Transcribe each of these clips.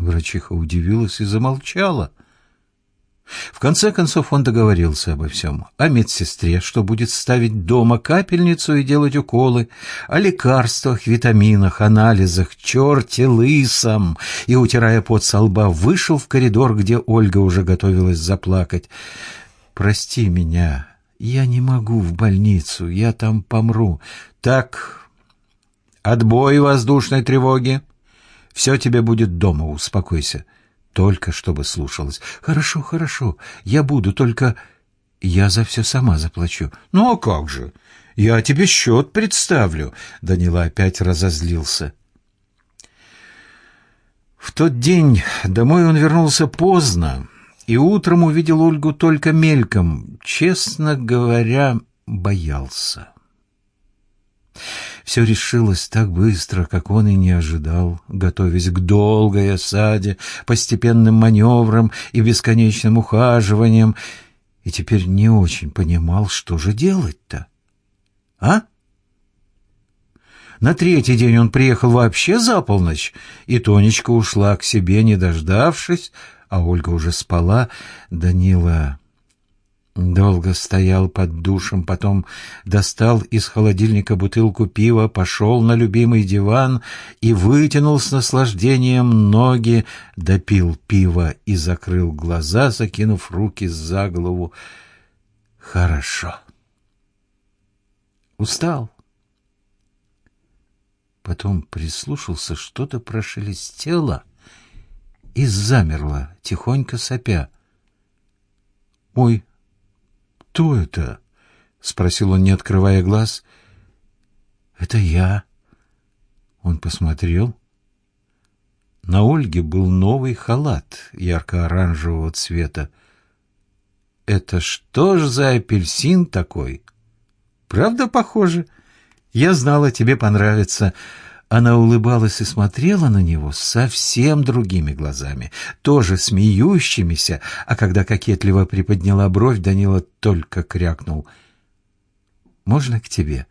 Врачиха удивилась и замолчала. В конце концов он договорился обо всем. О медсестре, что будет ставить дома капельницу и делать уколы, о лекарствах, витаминах, анализах, черте лысом. И, утирая пот со лба, вышел в коридор, где Ольга уже готовилась заплакать. «Прости меня, я не могу в больницу, я там помру. Так, отбой воздушной тревоги. Все тебе будет дома, успокойся». Только чтобы слушалась. «Хорошо, хорошо, я буду, только я за все сама заплачу». «Ну а как же? Я тебе счет представлю». Данила опять разозлился. В тот день домой он вернулся поздно и утром увидел Ольгу только мельком. Честно говоря, боялся. Все решилось так быстро, как он и не ожидал, готовясь к долгой осаде, постепенным маневрам и бесконечным ухаживаниям, и теперь не очень понимал, что же делать-то. А? На третий день он приехал вообще за полночь, и Тонечка ушла к себе, не дождавшись, а Ольга уже спала. Данила Долго стоял под душем, потом достал из холодильника бутылку пива, пошел на любимый диван и вытянул с наслаждением ноги, допил пиво и закрыл глаза, закинув руки за голову. Хорошо. Устал. Потом прислушался, что-то прошелестело и замерло, тихонько сопя. «Ой!» Кто это?» — спросил он, не открывая глаз. «Это я». Он посмотрел. На Ольге был новый халат ярко-оранжевого цвета. «Это что ж за апельсин такой?» «Правда похоже? Я знала, тебе понравится». Она улыбалась и смотрела на него совсем другими глазами, тоже смеющимися, а когда кокетливо приподняла бровь, Данила только крякнул. «Можно к тебе?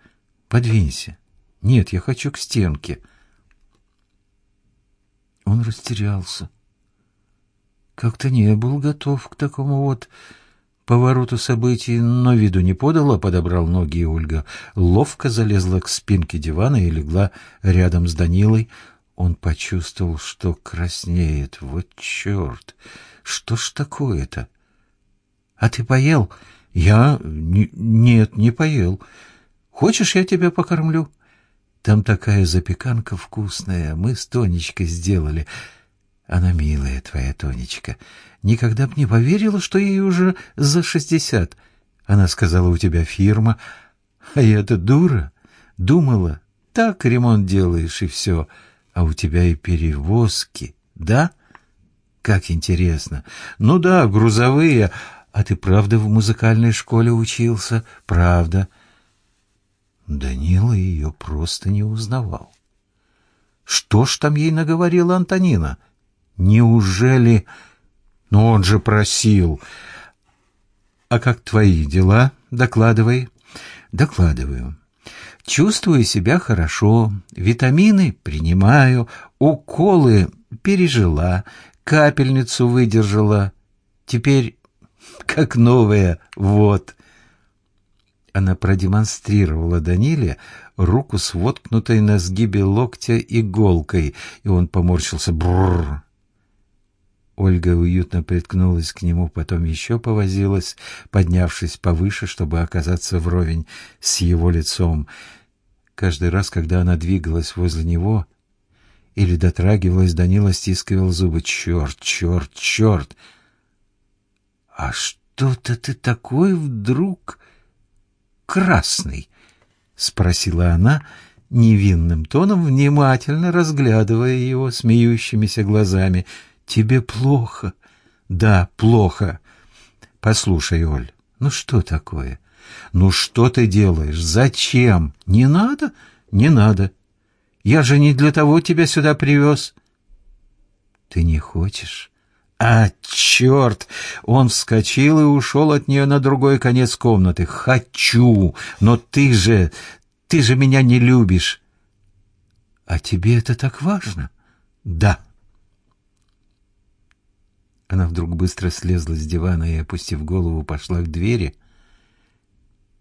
Подвинься». «Нет, я хочу к стенке». Он растерялся. Как-то не был готов к такому вот повороту событий, но виду не подала, подобрал ноги, и Ольга ловко залезла к спинке дивана и легла рядом с Данилой. Он почувствовал, что краснеет. Вот черт! Что ж такое-то? — А ты поел? — Я... Не, нет, не поел. Хочешь, я тебя покормлю? Там такая запеканка вкусная. Мы с Тонечкой сделали. Она милая твоя Тонечка. Никогда б не поверила, что ей уже за шестьдесят. Она сказала, у тебя фирма. А я-то дура. Думала, так ремонт делаешь и все. А у тебя и перевозки, да? Как интересно. Ну да, грузовые. А ты правда в музыкальной школе учился? Правда. Данила ее просто не узнавал. Что ж там ей наговорила Антонина? — Неужели... Но он же просил. А как твои дела? Докладывай. Докладываю. Чувствую себя хорошо, витамины принимаю, уколы пережила, капельницу выдержала. Теперь как новая, вот. Она продемонстрировала Даниле руку с воткнутой на сгибе локтя иголкой, и он поморщился. Бррр! Ольга уютно приткнулась к нему, потом еще повозилась, поднявшись повыше, чтобы оказаться вровень с его лицом. Каждый раз, когда она двигалась возле него или дотрагивалась, Данила стискивал зубы. «Черт, черт, черт!» «А что-то ты такой вдруг красный?» — спросила она невинным тоном, внимательно разглядывая его смеющимися глазами — Тебе плохо? Да, плохо. Послушай, Оль, ну что такое? Ну что ты делаешь? Зачем? Не надо? Не надо. Я же не для того тебя сюда привез. Ты не хочешь? А, черт! Он вскочил и ушел от нее на другой конец комнаты. Хочу! Но ты же... Ты же меня не любишь. А тебе это так важно? Да. Она вдруг быстро слезла с дивана и, опустив голову, пошла к двери.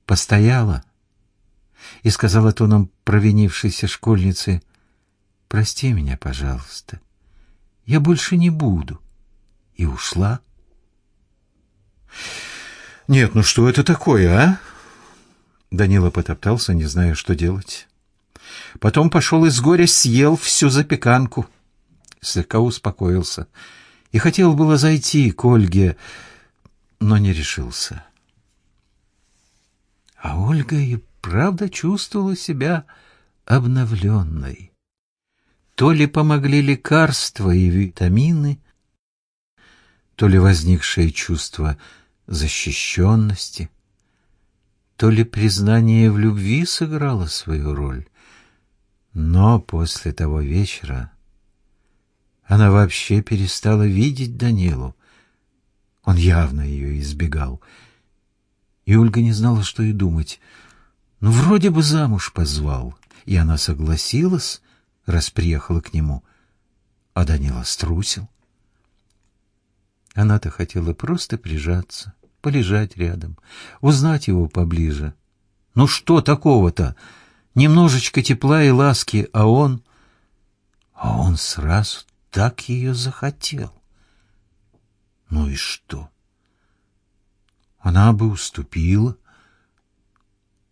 Постояла и сказала тоном провинившейся школьницы, «Прости меня, пожалуйста, я больше не буду». И ушла. «Нет, ну что это такое, а?» Данила потоптался, не зная, что делать. Потом пошел из горя, съел всю запеканку. Слегка успокоился. И хотел было зайти к Ольге, но не решился. А Ольга и правда чувствовала себя обновленной. То ли помогли лекарства и витамины, то ли возникшее чувство защищенности, то ли признание в любви сыграло свою роль. Но после того вечера она вообще перестала видеть Данилу. Он явно ее избегал. И Ольга не знала, что и думать. Ну, вроде бы замуж позвал, и она согласилась, раз приехала к нему. А Данила струсил. Она-то хотела просто прижаться, полежать рядом, узнать его поближе. Ну что такого-то? Немножечко тепла и ласки, а он... А он сразу так ее захотел. Ну и что? Она бы уступила,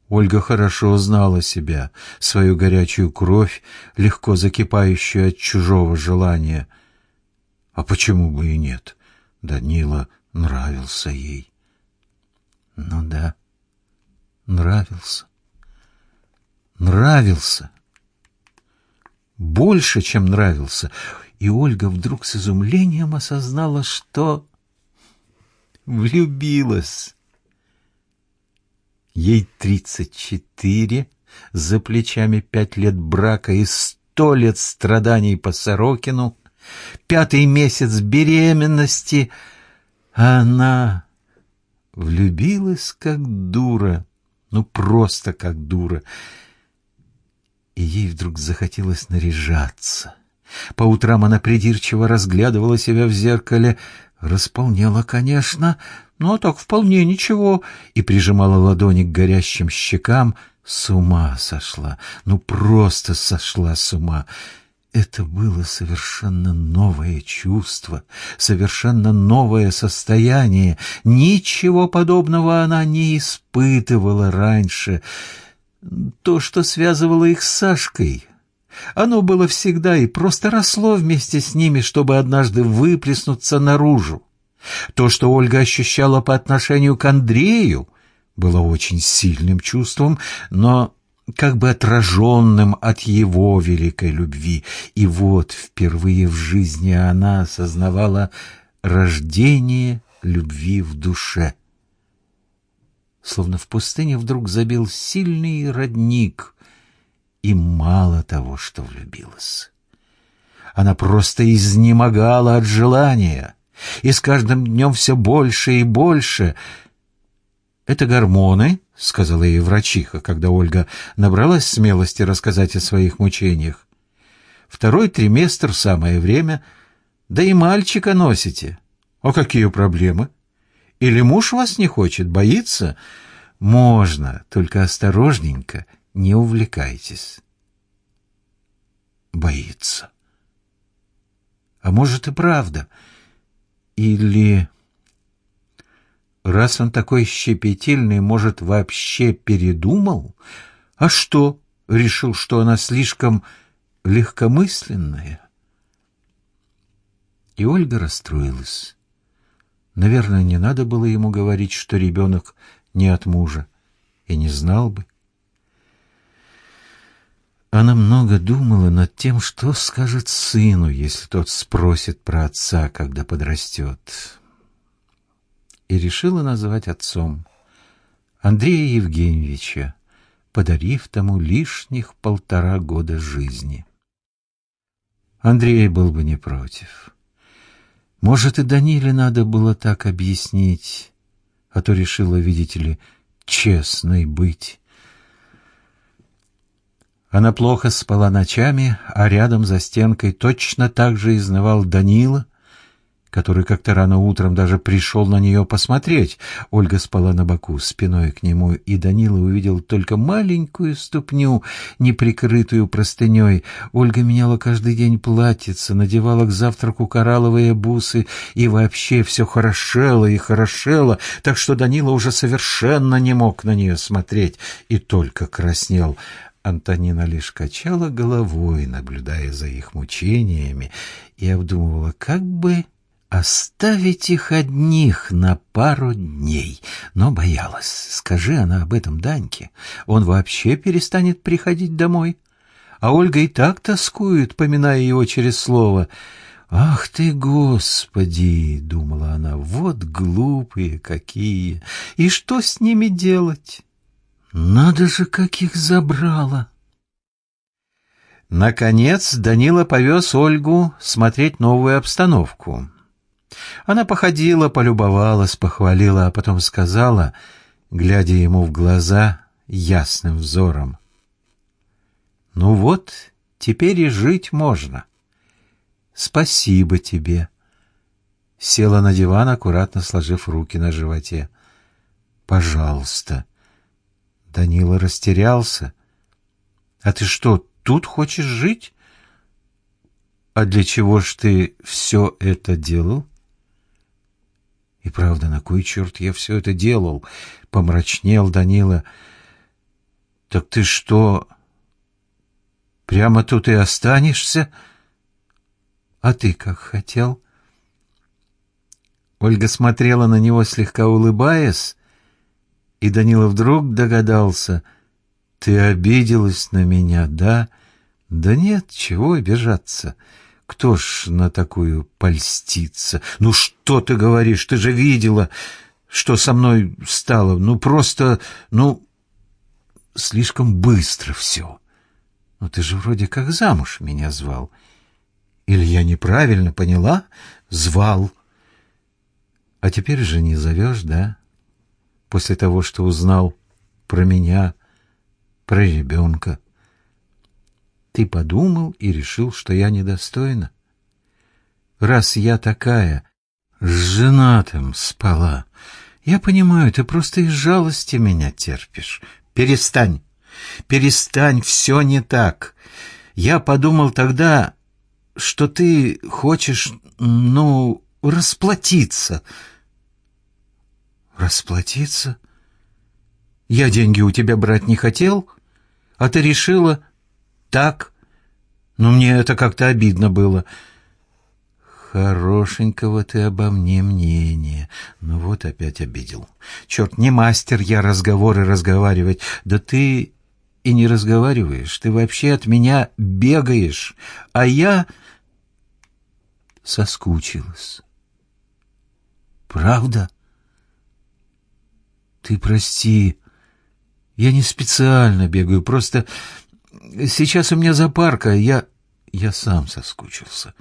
Ольга хорошо знала себя, свою горячую кровь, легко закипающую от чужого желания. А почему бы и нет? Данила нравился ей. Ну да, нравился. Нравился. Больше, чем нравился. И Ольга вдруг с изумлением осознала, что влюбилась. Ей тридцать четыре, за плечами пять лет брака и сто лет страданий по Сорокину, пятый месяц беременности, она влюбилась как дура, ну просто как дура, и ей вдруг захотелось наряжаться. По утрам она придирчиво разглядывала себя в зеркале, располнела, конечно, но так вполне ничего, и прижимала ладони к горящим щекам. С ума сошла, ну просто сошла с ума. Это было совершенно новое чувство, совершенно новое состояние. Ничего подобного она не испытывала раньше. То, что связывало их с Сашкой, оно было всегда и просто росло вместе с ними, чтобы однажды выплеснуться наружу. То, что Ольга ощущала по отношению к Андрею, было очень сильным чувством, но как бы отраженным от его великой любви. И вот впервые в жизни она осознавала рождение любви в душе. Словно в пустыне вдруг забил сильный родник, и мало того, что влюбилась. Она просто изнемогала от желания — и с каждым днем все больше и больше. «Это гормоны», — сказала ей врачиха, когда Ольга набралась смелости рассказать о своих мучениях. «Второй триместр — самое время. Да и мальчика носите. А какие проблемы? Или муж вас не хочет, боится? Можно, только осторожненько, не увлекайтесь». Боится. А может и правда — или... Раз он такой щепетильный, может, вообще передумал? А что, решил, что она слишком легкомысленная? И Ольга расстроилась. Наверное, не надо было ему говорить, что ребенок не от мужа, и не знал бы. Она много думала над тем, что скажет сыну, если тот спросит про отца, когда подрастет. И решила назвать отцом Андрея Евгеньевича, подарив тому лишних полтора года жизни. Андрей был бы не против. Может, и Даниле надо было так объяснить, а то решила, видите ли, честной быть. Она плохо спала ночами, а рядом за стенкой точно так же изнывал Данила, который как-то рано утром даже пришел на нее посмотреть. Ольга спала на боку, спиной к нему, и Данила увидел только маленькую ступню, неприкрытую простыней. Ольга меняла каждый день платьице, надевала к завтраку коралловые бусы и вообще все хорошело и хорошело, так что Данила уже совершенно не мог на нее смотреть и только краснел. Антонина лишь качала головой, наблюдая за их мучениями, и обдумывала, как бы оставить их одних на пару дней. Но боялась. Скажи она об этом Даньке, он вообще перестанет приходить домой. А Ольга и так тоскует, поминая его через слово. «Ах ты, Господи!» — думала она. «Вот глупые какие! И что с ними делать? Надо же, как их забрало!» Наконец Данила повез Ольгу смотреть новую обстановку. Она походила, полюбовалась, похвалила, а потом сказала, глядя ему в глаза ясным взором. «Ну вот, теперь и жить можно. Спасибо тебе». Села на диван, аккуратно сложив руки на животе. «Пожалуйста». Данила растерялся. «А ты что, тут хочешь жить?» «А для чего ж ты все это делал?» И правда, на кой черт я все это делал? Помрачнел Данила. Так ты что, прямо тут и останешься? А ты как хотел? Ольга смотрела на него, слегка улыбаясь, и Данила вдруг догадался. Ты обиделась на меня, да? Да нет, чего обижаться. Кто ж на такую польстится? Ну что ты говоришь? Ты же видела, что со мной стало. Ну просто, ну, слишком быстро все. Ну ты же вроде как замуж меня звал. Или я неправильно поняла? Звал. А теперь же не зовешь, да? После того, что узнал про меня, про ребенка. Ты подумал и решил, что я недостойна. Раз я такая, с женатым спала, я понимаю, ты просто из жалости меня терпишь. Перестань, перестань, все не так. Я подумал тогда, что ты хочешь, ну, расплатиться. Расплатиться? Я деньги у тебя брать не хотел, а ты решила, так? Но мне это как-то обидно было. Хорошенького ты обо мне мнение. Ну вот опять обидел. Черт, не мастер я разговоры разговаривать. Да ты и не разговариваешь. Ты вообще от меня бегаешь. А я соскучилась. Правда? Ты прости. Я не специально бегаю, просто Сейчас у меня запарка, я... я сам соскучился.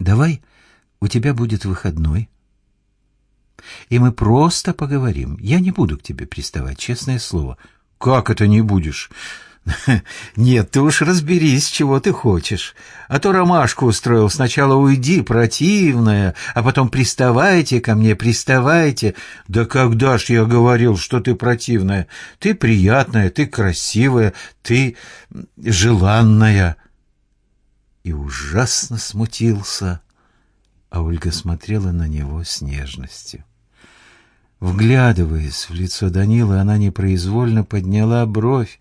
Давай у тебя будет выходной, и мы просто поговорим. Я не буду к тебе приставать, честное слово. Как это не будешь? «Нет, ты уж разберись, чего ты хочешь. А то ромашку устроил. Сначала уйди, противная, а потом приставайте ко мне, приставайте. Да когда ж я говорил, что ты противная? Ты приятная, ты красивая, ты желанная». И ужасно смутился, а Ольга смотрела на него с нежностью. Вглядываясь в лицо Данилы, она непроизвольно подняла бровь,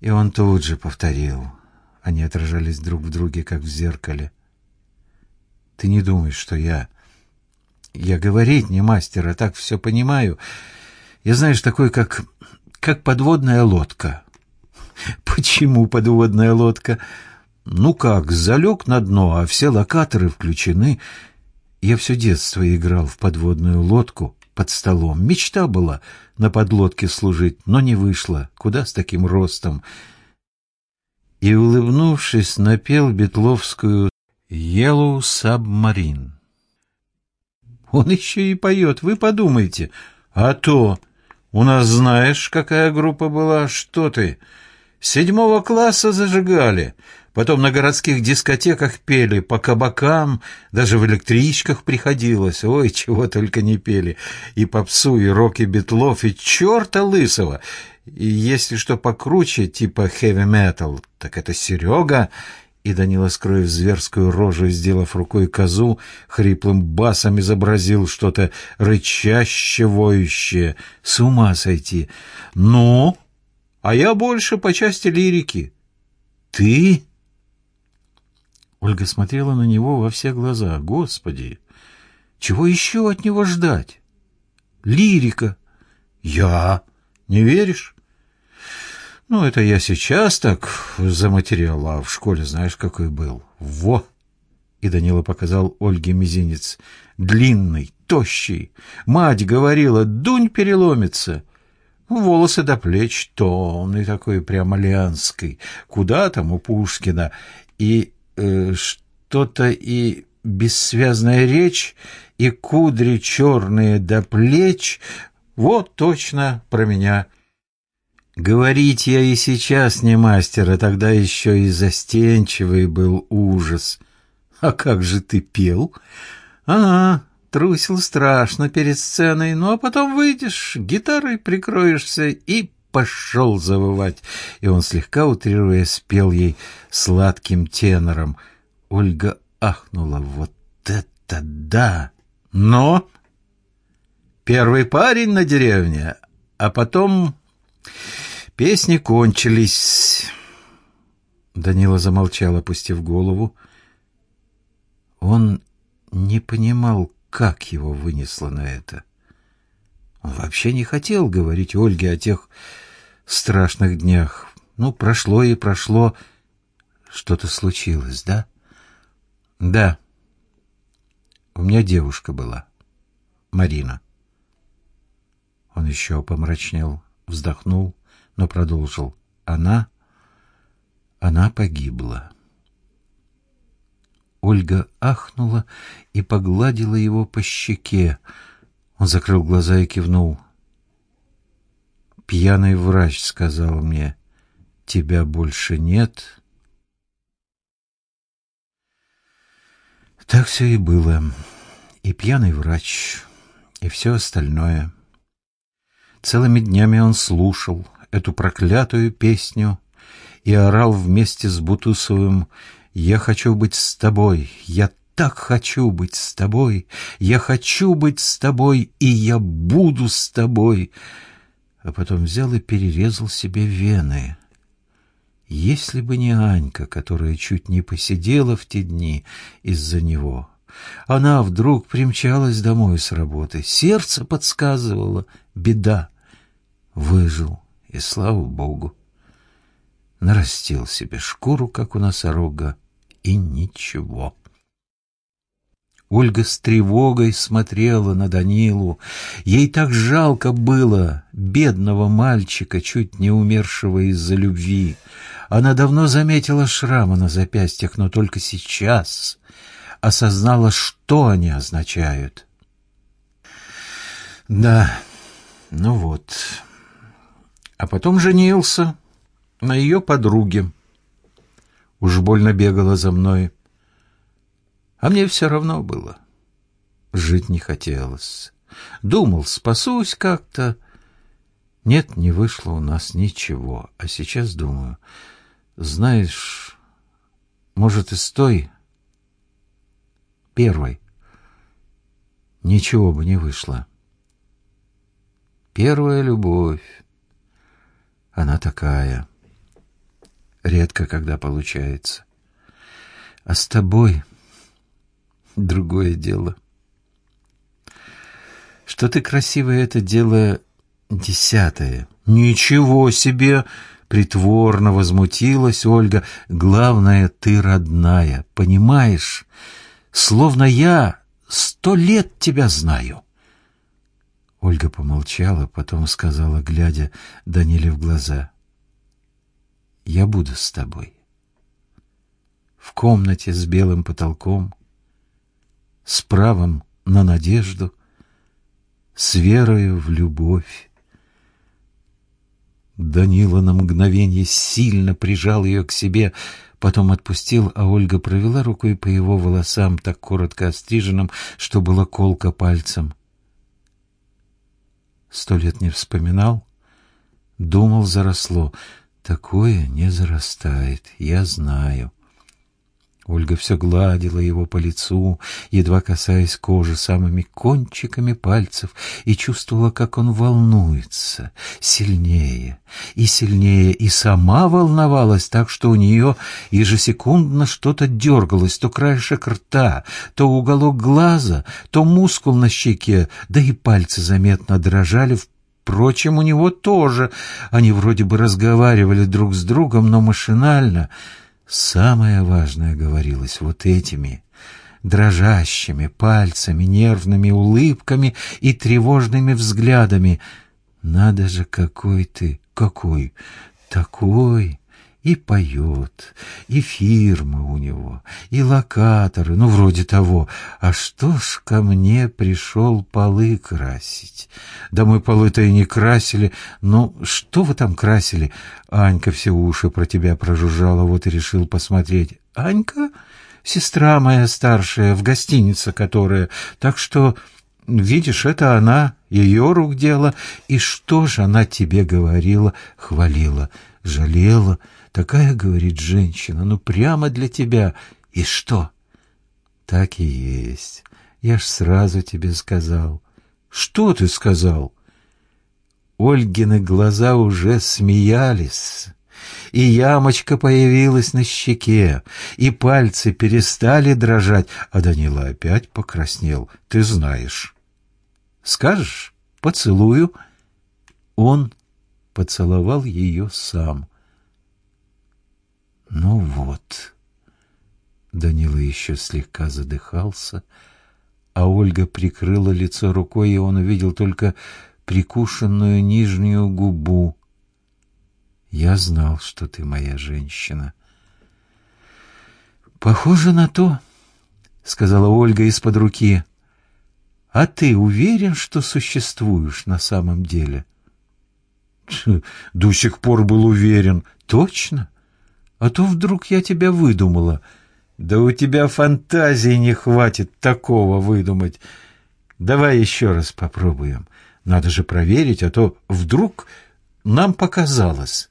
и он тут же повторил. Они отражались друг в друге, как в зеркале. «Ты не думаешь, что я...» «Я говорить не мастер, а так все понимаю. Я, знаешь, такой, как... как подводная лодка». «Почему подводная лодка?» «Ну как, залег на дно, а все локаторы включены. Я все детство играл в подводную лодку» под столом. Мечта была на подлодке служить, но не вышло. Куда с таким ростом? И, улыбнувшись, напел Бетловскую «Yellow Submarine». Он еще и поет, вы подумайте. А то, у нас знаешь, какая группа была, что ты... седьмого класса зажигали. Потом на городских дискотеках пели, по кабакам, даже в электричках приходилось. Ой, чего только не пели. И попсу, и рок, и битлов, и черта лысого. И если что покруче, типа хэви-метал, так это Серега. И Данила, скроив зверскую рожу и сделав рукой козу, хриплым басом изобразил что-то рычаще воющее. С ума сойти. Ну, а я больше по части лирики. Ты? Ольга смотрела на него во все глаза. Господи, чего еще от него ждать? Лирика. Я. Не веришь? Ну, это я сейчас так заматериал, а в школе знаешь, какой был. Во! И Данила показал Ольге мизинец. Длинный, тощий. Мать говорила, дунь переломится. Волосы до плеч томный такой, прямо лианский. Куда там у Пушкина? И э, что-то и бессвязная речь, и кудри черные до плеч. Вот точно про меня. Говорить я и сейчас не мастер, а тогда еще и застенчивый был ужас. А как же ты пел? Ага, трусил страшно перед сценой, ну а потом выйдешь, гитарой прикроешься и пошел завывать. И он, слегка утрируя, спел ей сладким тенором. Ольга ахнула. Вот это да! Но первый парень на деревне, а потом песни кончились. Данила замолчал, опустив голову. Он не понимал, как его вынесло на это. Он вообще не хотел говорить Ольге о тех страшных днях. Ну, прошло и прошло. Что-то случилось, да? Да. У меня девушка была. Марина. Он еще помрачнел, вздохнул, но продолжил. Она... Она погибла. Ольга ахнула и погладила его по щеке. Он закрыл глаза и кивнул. Пьяный врач сказал мне, тебя больше нет. Так все и было. И пьяный врач, и все остальное. Целыми днями он слушал эту проклятую песню и орал вместе с Бутусовым «Я хочу быть с тобой, я так хочу быть с тобой, я хочу быть с тобой, и я буду с тобой. А потом взял и перерезал себе вены. Если бы не Анька, которая чуть не посидела в те дни из-за него, она вдруг примчалась домой с работы. Сердце подсказывало — беда. Выжил, и слава богу. Нарастил себе шкуру, как у носорога, и ничего. Ольга с тревогой смотрела на Данилу. Ей так жалко было бедного мальчика, чуть не умершего из-за любви. Она давно заметила шрамы на запястьях, но только сейчас осознала, что они означают. Да, ну вот. А потом женился на ее подруге. Уж больно бегала за мной. А мне все равно было. Жить не хотелось. Думал, спасусь как-то. Нет, не вышло у нас ничего. А сейчас думаю, знаешь, может, и с той первой ничего бы не вышло. Первая любовь, она такая, редко когда получается. А с тобой другое дело. Что ты красивая, это дело десятое. Ничего себе! Притворно возмутилась Ольга. Главное, ты родная, понимаешь? Словно я сто лет тебя знаю. Ольга помолчала, потом сказала, глядя Даниле в глаза. «Я буду с тобой». В комнате с белым потолком, с правом на надежду, с верою в любовь. Данила на мгновение сильно прижал ее к себе, потом отпустил, а Ольга провела рукой по его волосам, так коротко остриженным, что было колко пальцем. Сто лет не вспоминал, думал, заросло. Такое не зарастает, я знаю. Ольга все гладила его по лицу, едва касаясь кожи самыми кончиками пальцев, и чувствовала, как он волнуется, сильнее и сильнее, и сама волновалась так, что у нее ежесекундно что-то дергалось, то краешек рта, то уголок глаза, то мускул на щеке, да и пальцы заметно дрожали в Впрочем, у него тоже. Они вроде бы разговаривали друг с другом, но машинально — Самое важное говорилось вот этими дрожащими пальцами, нервными улыбками и тревожными взглядами. «Надо же, какой ты! Какой! Такой!» И поет, и фирма у него, и локаторы, ну, вроде того. А что ж ко мне пришел полы красить? Да мы полы-то и не красили. Ну, что вы там красили? Анька все уши про тебя прожужжала, вот и решил посмотреть. Анька? Сестра моя старшая, в гостинице которая. Так что... Видишь, это она, ее рук дело. И что же она тебе говорила, хвалила, жалела? Такая, говорит женщина, ну прямо для тебя. И что? Так и есть. Я ж сразу тебе сказал. Что ты сказал? Ольгины глаза уже смеялись, и ямочка появилась на щеке, и пальцы перестали дрожать, а Данила опять покраснел. Ты знаешь. Скажешь? Поцелую. Он поцеловал ее сам. Ну вот. Данила еще слегка задыхался, а Ольга прикрыла лицо рукой, и он увидел только прикушенную нижнюю губу. Я знал, что ты моя женщина. Похоже на то, сказала Ольга из-под руки. А ты уверен, что существуешь на самом деле? До сих пор был уверен. Точно? А то вдруг я тебя выдумала. Да у тебя фантазии не хватит такого выдумать. Давай еще раз попробуем. Надо же проверить, а то вдруг нам показалось.